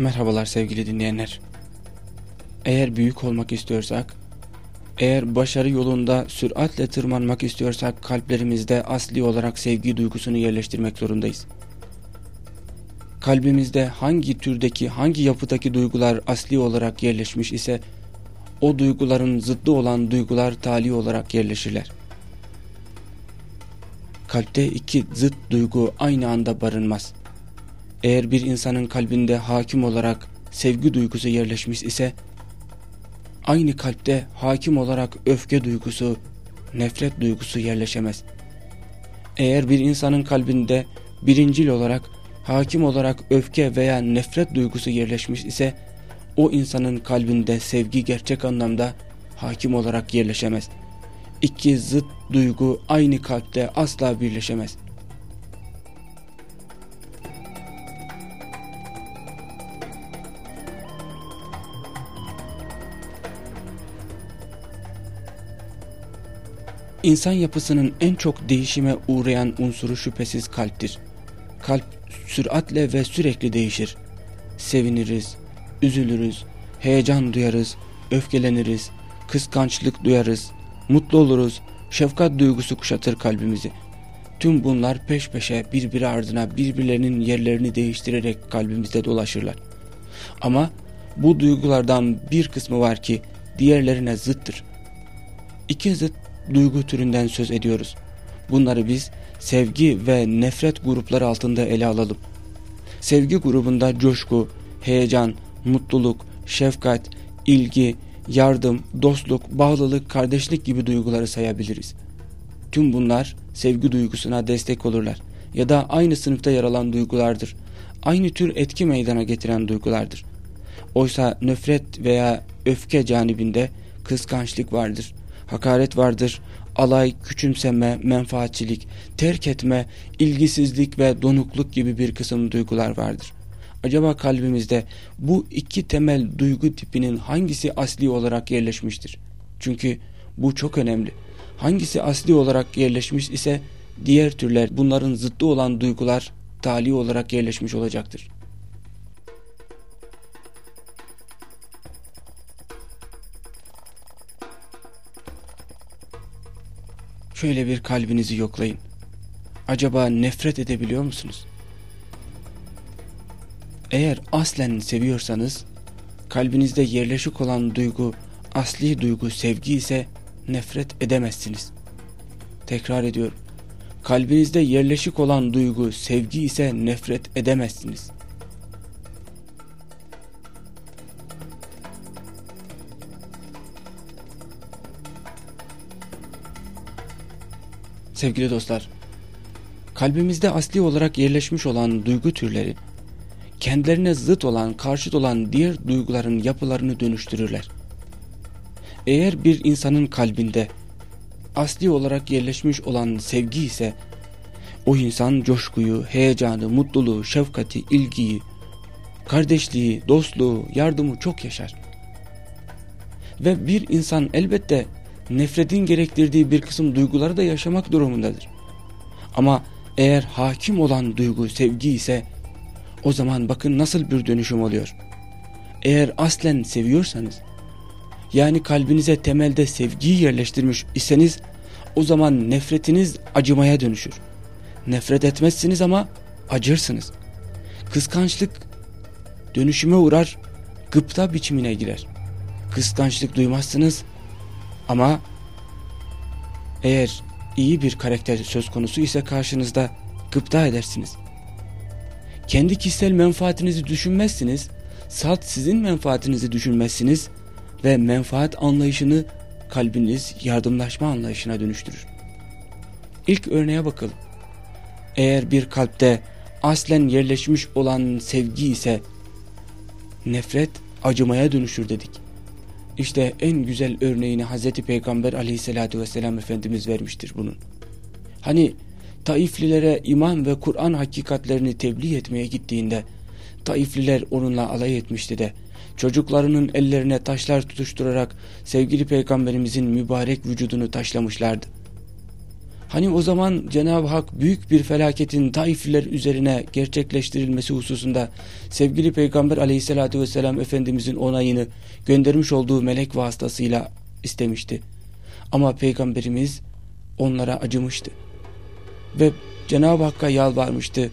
Merhabalar sevgili dinleyenler. Eğer büyük olmak istiyorsak, eğer başarı yolunda süratle tırmanmak istiyorsak kalplerimizde asli olarak sevgi duygusunu yerleştirmek zorundayız. Kalbimizde hangi türdeki, hangi yapıdaki duygular asli olarak yerleşmiş ise o duyguların zıddı olan duygular tali olarak yerleşirler. Kalpte iki zıt duygu aynı anda barınmaz. Eğer bir insanın kalbinde hakim olarak sevgi duygusu yerleşmiş ise aynı kalpte hakim olarak öfke duygusu, nefret duygusu yerleşemez. Eğer bir insanın kalbinde birincil olarak hakim olarak öfke veya nefret duygusu yerleşmiş ise o insanın kalbinde sevgi gerçek anlamda hakim olarak yerleşemez. İki zıt duygu aynı kalpte asla birleşemez. İnsan yapısının en çok değişime uğrayan unsuru şüphesiz kalptir. Kalp süratle ve sürekli değişir. Seviniriz, üzülürüz, heyecan duyarız, öfkeleniriz, kıskançlık duyarız, mutlu oluruz, şefkat duygusu kuşatır kalbimizi. Tüm bunlar peş peşe birbiri ardına birbirlerinin yerlerini değiştirerek kalbimizde dolaşırlar. Ama bu duygulardan bir kısmı var ki diğerlerine zıttır. İki zıt duygu türünden söz ediyoruz. Bunları biz sevgi ve nefret grupları altında ele alalım. Sevgi grubunda coşku, heyecan, mutluluk, şefkat, ilgi, yardım, dostluk, bağlılık, kardeşlik gibi duyguları sayabiliriz. Tüm bunlar sevgi duygusuna destek olurlar ya da aynı sınıfta yer alan duygulardır. Aynı tür etki meydana getiren duygulardır. Oysa nefret veya öfke canibinde kıskançlık vardır, hakaret vardır, alay, küçümseme, menfaatçilik, terk etme, ilgisizlik ve donukluk gibi bir kısım duygular vardır. Acaba kalbimizde bu iki temel duygu tipinin hangisi asli olarak yerleşmiştir? Çünkü bu çok önemli. Hangisi asli olarak yerleşmiş ise diğer türler bunların zıttı olan duygular tali olarak yerleşmiş olacaktır. Şöyle bir kalbinizi yoklayın. Acaba nefret edebiliyor musunuz? Eğer aslen seviyorsanız, kalbinizde yerleşik olan duygu, asli duygu sevgi ise nefret edemezsiniz. Tekrar ediyorum. Kalbinizde yerleşik olan duygu sevgi ise nefret edemezsiniz. Sevgili dostlar, kalbimizde asli olarak yerleşmiş olan duygu türleri, kendilerine zıt olan, karşıt olan diğer duyguların yapılarını dönüştürürler. Eğer bir insanın kalbinde asli olarak yerleşmiş olan sevgi ise, o insan coşkuyu, heyecanı, mutluluğu, şefkati, ilgiyi, kardeşliği, dostluğu, yardımı çok yaşar. Ve bir insan elbette nefretin gerektirdiği bir kısım duyguları da yaşamak durumundadır. Ama eğer hakim olan duygu sevgi ise o zaman bakın nasıl bir dönüşüm oluyor. Eğer aslen seviyorsanız yani kalbinize temelde sevgiyi yerleştirmiş iseniz o zaman nefretiniz acımaya dönüşür. Nefret etmezsiniz ama acırsınız. Kıskançlık dönüşüme uğrar, gıpta biçimine girer. Kıskançlık duymazsınız ama eğer iyi bir karakter söz konusu ise karşınızda gıpta edersiniz. Kendi kişisel menfaatinizi düşünmezsiniz, salt sizin menfaatinizi düşünmezsiniz ve menfaat anlayışını kalbiniz yardımlaşma anlayışına dönüştürür. İlk örneğe bakalım. Eğer bir kalpte aslen yerleşmiş olan sevgi ise nefret acımaya dönüşür dedik. İşte en güzel örneğini Hazreti Peygamber aleyhissalatü vesselam Efendimiz vermiştir bunun. Hani Taiflilere iman ve Kur'an hakikatlerini tebliğ etmeye gittiğinde Taifliler onunla alay etmişti de çocuklarının ellerine taşlar tutuşturarak sevgili peygamberimizin mübarek vücudunu taşlamışlardı. Hani o zaman Cenab-ı Hak büyük bir felaketin Taifliler üzerine gerçekleştirilmesi hususunda sevgili Peygamber aleyhissalatü vesselam Efendimizin onayını göndermiş olduğu melek vasıtasıyla istemişti. Ama Peygamberimiz onlara acımıştı. Ve Cenab-ı Hakk'a yalvarmıştı.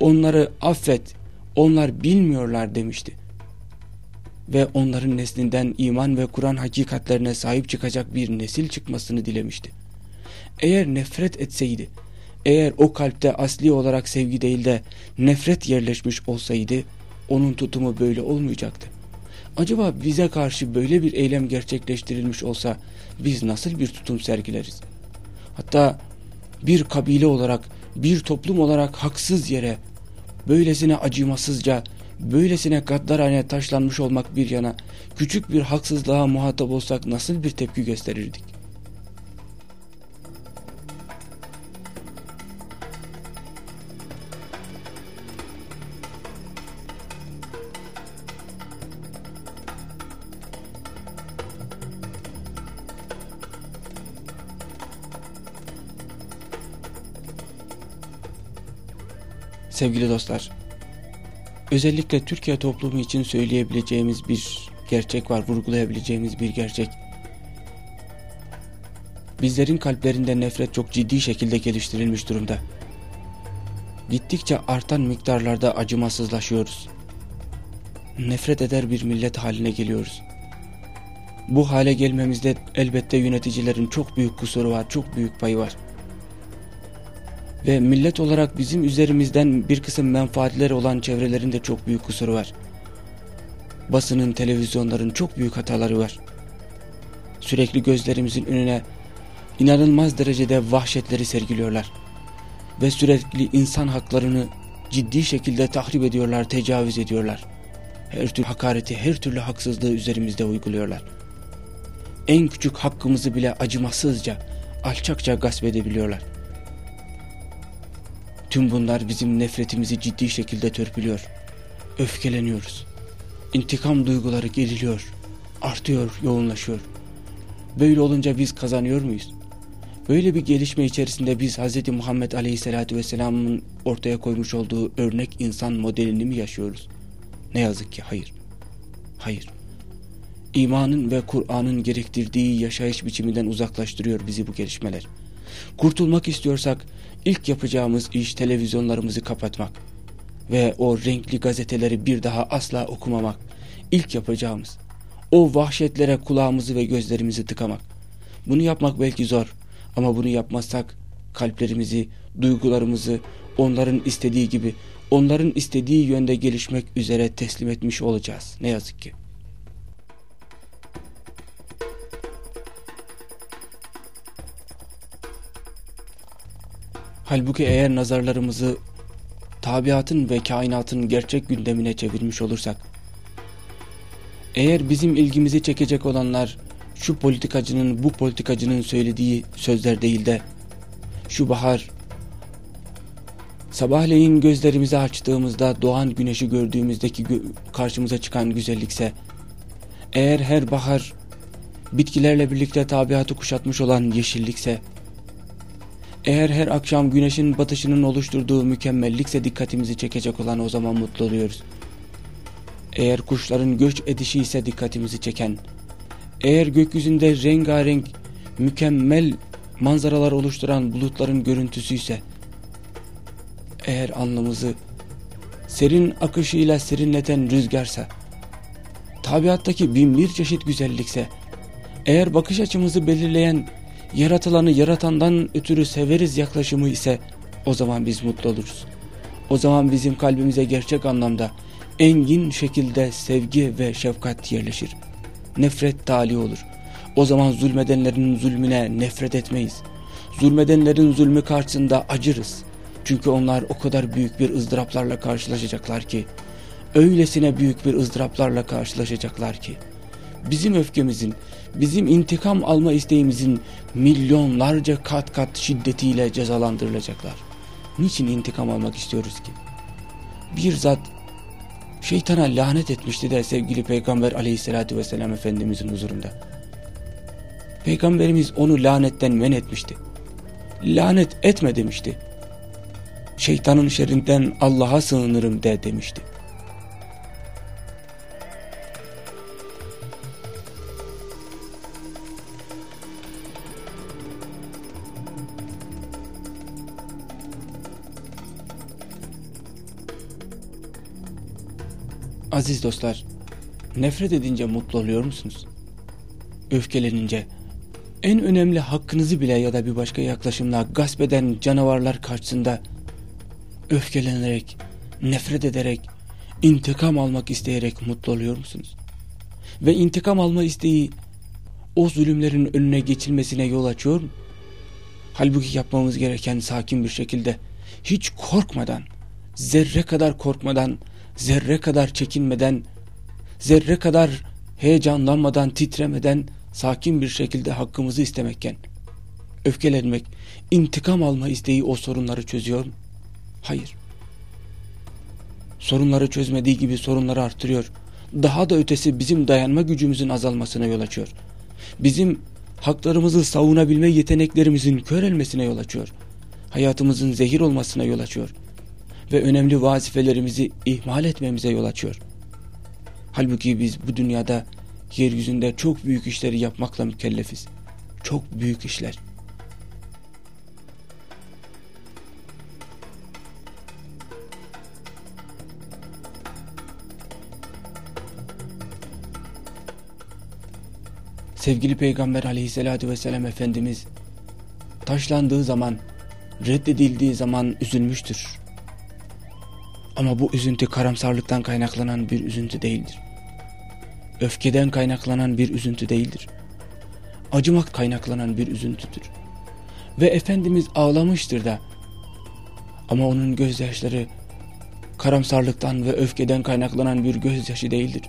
Onları affet, onlar bilmiyorlar demişti. Ve onların neslinden iman ve Kur'an hakikatlerine sahip çıkacak bir nesil çıkmasını dilemişti. Eğer nefret etseydi, eğer o kalpte asli olarak sevgi değil de nefret yerleşmiş olsaydı, onun tutumu böyle olmayacaktı. Acaba bize karşı böyle bir eylem gerçekleştirilmiş olsa biz nasıl bir tutum sergileriz? Hatta bir kabile olarak, bir toplum olarak haksız yere, böylesine acımasızca, böylesine gaddarane taşlanmış olmak bir yana, küçük bir haksızlığa muhatap olsak nasıl bir tepki gösterirdik? Sevgili dostlar, özellikle Türkiye toplumu için söyleyebileceğimiz bir gerçek var, vurgulayabileceğimiz bir gerçek. Bizlerin kalplerinde nefret çok ciddi şekilde geliştirilmiş durumda. Gittikçe artan miktarlarda acımasızlaşıyoruz. Nefret eder bir millet haline geliyoruz. Bu hale gelmemizde elbette yöneticilerin çok büyük kusuru var, çok büyük payı var ve millet olarak bizim üzerimizden bir kısım menfaatleri olan çevrelerin de çok büyük kusuru var. Basının, televizyonların çok büyük hataları var. Sürekli gözlerimizin önüne inanılmaz derecede vahşetleri sergiliyorlar. Ve sürekli insan haklarını ciddi şekilde tahrip ediyorlar, tecavüz ediyorlar. Her türlü hakareti, her türlü haksızlığı üzerimizde uyguluyorlar. En küçük hakkımızı bile acımasızca, alçakça gasp edebiliyorlar. Tüm bunlar bizim nefretimizi ciddi şekilde törpülüyor. Öfkeleniyoruz. İntikam duyguları geriliyor, artıyor, yoğunlaşıyor. Böyle olunca biz kazanıyor muyuz? Böyle bir gelişme içerisinde biz Hz. Muhammed Aleyhisselatü Vesselam'ın ortaya koymuş olduğu örnek insan modelini mi yaşıyoruz? Ne yazık ki hayır. Hayır. İmanın ve Kur'an'ın gerektirdiği yaşayış biçiminden uzaklaştırıyor bizi bu gelişmeler. Kurtulmak istiyorsak İlk yapacağımız iş televizyonlarımızı kapatmak ve o renkli gazeteleri bir daha asla okumamak. İlk yapacağımız o vahşetlere kulağımızı ve gözlerimizi tıkamak. Bunu yapmak belki zor ama bunu yapmazsak kalplerimizi, duygularımızı onların istediği gibi, onların istediği yönde gelişmek üzere teslim etmiş olacağız. Ne yazık ki. Halbuki eğer nazarlarımızı tabiatın ve kainatın gerçek gündemine çevirmiş olursak, eğer bizim ilgimizi çekecek olanlar şu politikacının bu politikacının söylediği sözler değil de şu bahar sabahleyin gözlerimizi açtığımızda doğan güneşi gördüğümüzdeki gö karşımıza çıkan güzellikse eğer her bahar bitkilerle birlikte tabiatı kuşatmış olan yeşillikse eğer her akşam güneşin batışının oluşturduğu mükemmellikse dikkatimizi çekecek olan o zaman mutlu oluyoruz. Eğer kuşların göç edişi ise dikkatimizi çeken, eğer gökyüzünde rengarenk, mükemmel manzaralar oluşturan bulutların görüntüsü ise, eğer anlamızı serin akışıyla serinleten rüzgarsa, tabiattaki bin bir çeşit güzellikse, eğer bakış açımızı belirleyen yaratılanı yaratandan ötürü severiz yaklaşımı ise o zaman biz mutlu oluruz. O zaman bizim kalbimize gerçek anlamda engin şekilde sevgi ve şefkat yerleşir. Nefret tali olur. O zaman zulmedenlerin zulmüne nefret etmeyiz. Zulmedenlerin zulmü karşısında acırız. Çünkü onlar o kadar büyük bir ızdıraplarla karşılaşacaklar ki, öylesine büyük bir ızdıraplarla karşılaşacaklar ki, bizim öfkemizin, bizim intikam alma isteğimizin milyonlarca kat kat şiddetiyle cezalandırılacaklar. Niçin intikam almak istiyoruz ki? Bir zat şeytana lanet etmişti de sevgili Peygamber aleyhissalatü vesselam Efendimizin huzurunda. Peygamberimiz onu lanetten men etmişti. lanet etme demişti. Şeytanın şerrinden Allah'a sığınırım de demişti. Aziz dostlar, nefret edince mutlu oluyor musunuz? Öfkelenince, en önemli hakkınızı bile ya da bir başka yaklaşımla gasp eden canavarlar karşısında öfkelenerek, nefret ederek, intikam almak isteyerek mutlu oluyor musunuz? Ve intikam alma isteği o zulümlerin önüne geçilmesine yol açıyor mu? Halbuki yapmamız gereken sakin bir şekilde, hiç korkmadan, zerre kadar korkmadan, zerre kadar çekinmeden, zerre kadar heyecanlanmadan, titremeden, sakin bir şekilde hakkımızı istemekken, öfkelenmek, intikam alma isteği o sorunları çözüyor mu? Hayır. Sorunları çözmediği gibi sorunları artırıyor. Daha da ötesi bizim dayanma gücümüzün azalmasına yol açıyor. Bizim haklarımızı savunabilme yeteneklerimizin körelmesine yol açıyor. Hayatımızın zehir olmasına yol açıyor. Ve önemli vazifelerimizi ihmal etmemize yol açıyor. Halbuki biz bu dünyada yeryüzünde çok büyük işleri yapmakla mükellefiz. Çok büyük işler. Sevgili Peygamber aleyhissalatü vesselam Efendimiz taşlandığı zaman, reddedildiği zaman üzülmüştür. Ama bu üzüntü karamsarlıktan kaynaklanan bir üzüntü değildir. Öfkeden kaynaklanan bir üzüntü değildir. Acımak kaynaklanan bir üzüntüdür. Ve Efendimiz ağlamıştır da. Ama onun gözyaşları karamsarlıktan ve öfkeden kaynaklanan bir gözyaşı değildir.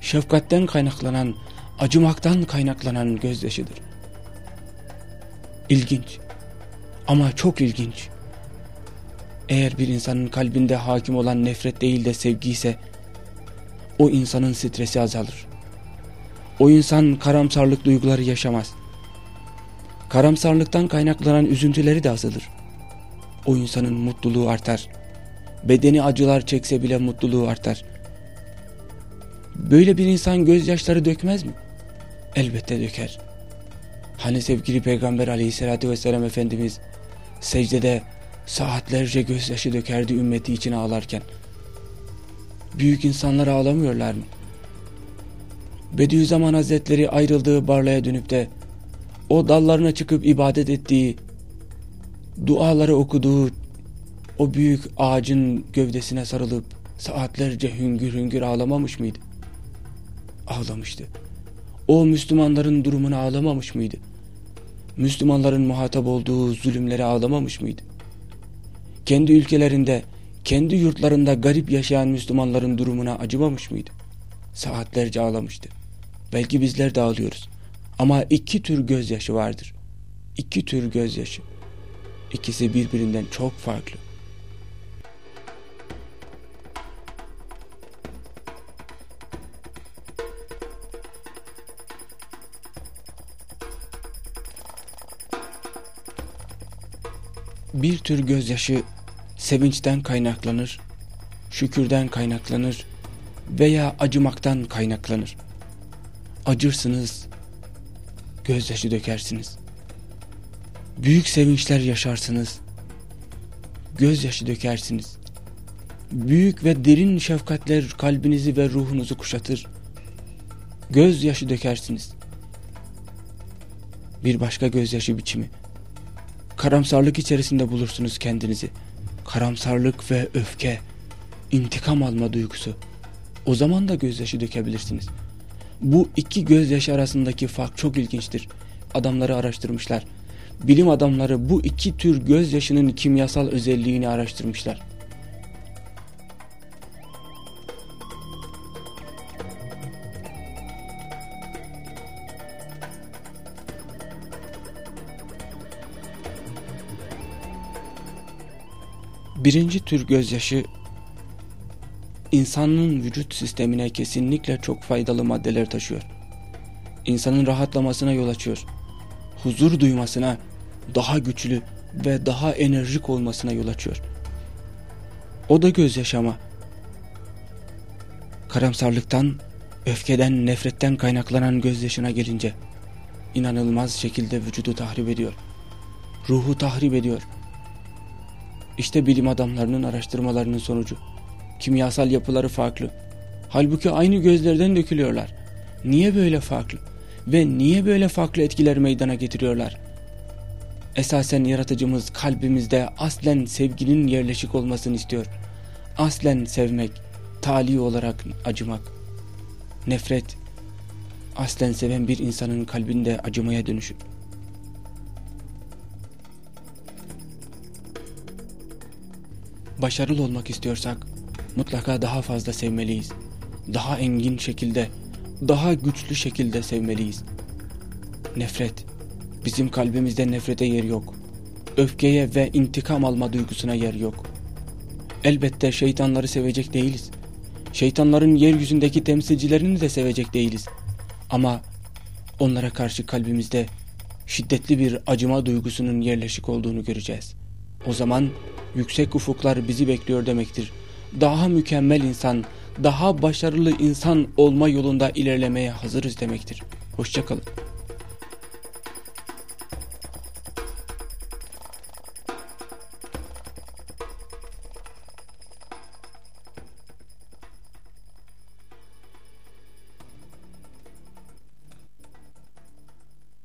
Şefkatten kaynaklanan acımaktan kaynaklanan gözyaşıdır. İlginç ama çok ilginç. Eğer bir insanın kalbinde hakim olan nefret değil de sevgi ise o insanın stresi azalır. O insan karamsarlık duyguları yaşamaz. Karamsarlıktan kaynaklanan üzüntüleri de azalır. O insanın mutluluğu artar. Bedeni acılar çekse bile mutluluğu artar. Böyle bir insan gözyaşları dökmez mi? elbette döker. Hani sevgili Peygamber aleyhissalatü vesselam Efendimiz secdede saatlerce gözyaşı dökerdi ümmeti için ağlarken. Büyük insanlar ağlamıyorlar mı? Bediüzzaman Hazretleri ayrıldığı barlaya dönüp de o dallarına çıkıp ibadet ettiği, duaları okuduğu o büyük ağacın gövdesine sarılıp saatlerce hüngür hüngür ağlamamış mıydı? Ağlamıştı. O Müslümanların durumuna ağlamamış mıydı? Müslümanların muhatap olduğu zulümlere ağlamamış mıydı? Kendi ülkelerinde, kendi yurtlarında garip yaşayan Müslümanların durumuna acımamış mıydı? Saatlerce ağlamıştı. Belki bizler de ağlıyoruz. Ama iki tür gözyaşı vardır. İki tür gözyaşı. İkisi birbirinden çok farklı. Bir tür gözyaşı sevinçten kaynaklanır, şükürden kaynaklanır veya acımaktan kaynaklanır. Acırsınız, gözyaşı dökersiniz. Büyük sevinçler yaşarsınız, gözyaşı dökersiniz. Büyük ve derin şefkatler kalbinizi ve ruhunuzu kuşatır. Gözyaşı dökersiniz. Bir başka gözyaşı biçimi Karamsarlık içerisinde bulursunuz kendinizi. Karamsarlık ve öfke, intikam alma duygusu. O zaman da gözyaşı dökebilirsiniz. Bu iki gözyaşı arasındaki fark çok ilginçtir. Adamları araştırmışlar. Bilim adamları bu iki tür gözyaşının kimyasal özelliğini araştırmışlar. Birinci tür gözyaşı insanın vücut sistemine kesinlikle çok faydalı maddeler taşıyor. İnsanın rahatlamasına yol açıyor. Huzur duymasına, daha güçlü ve daha enerjik olmasına yol açıyor. O da gözyaşama. Karamsarlıktan, öfkeden, nefretten kaynaklanan gözyaşına gelince inanılmaz şekilde vücudu tahrip ediyor. Ruhu tahrip ediyor. İşte bilim adamlarının araştırmalarının sonucu. Kimyasal yapıları farklı. Halbuki aynı gözlerden dökülüyorlar. Niye böyle farklı? Ve niye böyle farklı etkiler meydana getiriyorlar? Esasen yaratıcımız kalbimizde aslen sevginin yerleşik olmasını istiyor. Aslen sevmek, tali olarak acımak. Nefret, aslen seven bir insanın kalbinde acımaya dönüşür. Başarılı olmak istiyorsak mutlaka daha fazla sevmeliyiz. Daha engin şekilde, daha güçlü şekilde sevmeliyiz. Nefret, bizim kalbimizde nefrete yer yok. Öfkeye ve intikam alma duygusuna yer yok. Elbette şeytanları sevecek değiliz. Şeytanların yeryüzündeki temsilcilerini de sevecek değiliz. Ama onlara karşı kalbimizde şiddetli bir acıma duygusunun yerleşik olduğunu göreceğiz. O zaman yüksek ufuklar bizi bekliyor demektir. Daha mükemmel insan, daha başarılı insan olma yolunda ilerlemeye hazırız demektir. Hoşçakalın.